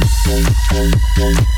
Thank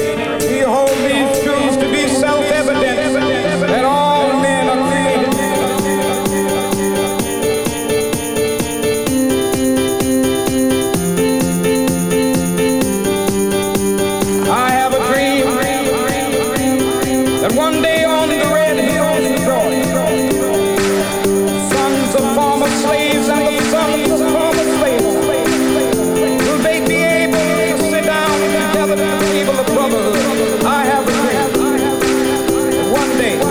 I have a dream. One day.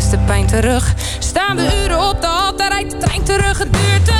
is de pijn terug. Staan we uren op de hal, daar rijdt de trein terug. Het duurt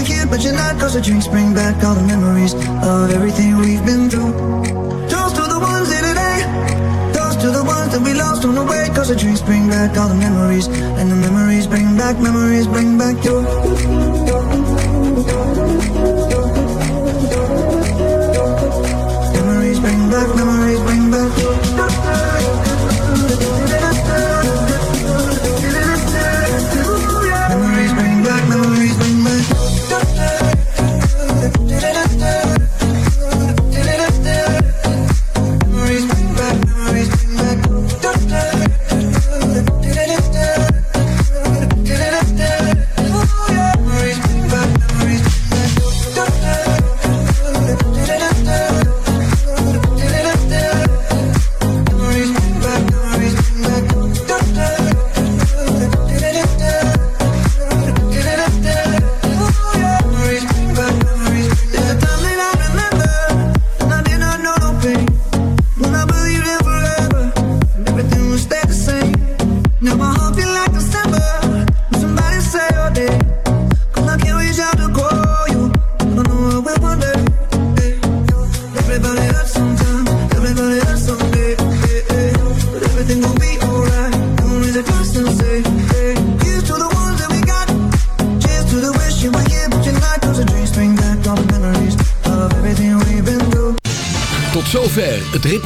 were here, but you're not Cause the drinks bring back all the memories Of everything we've been through. Toast to the ones here today. Toast to the ones that we lost on the way Cause the drinks bring back all the memories. And the memories bring back, memories bring back you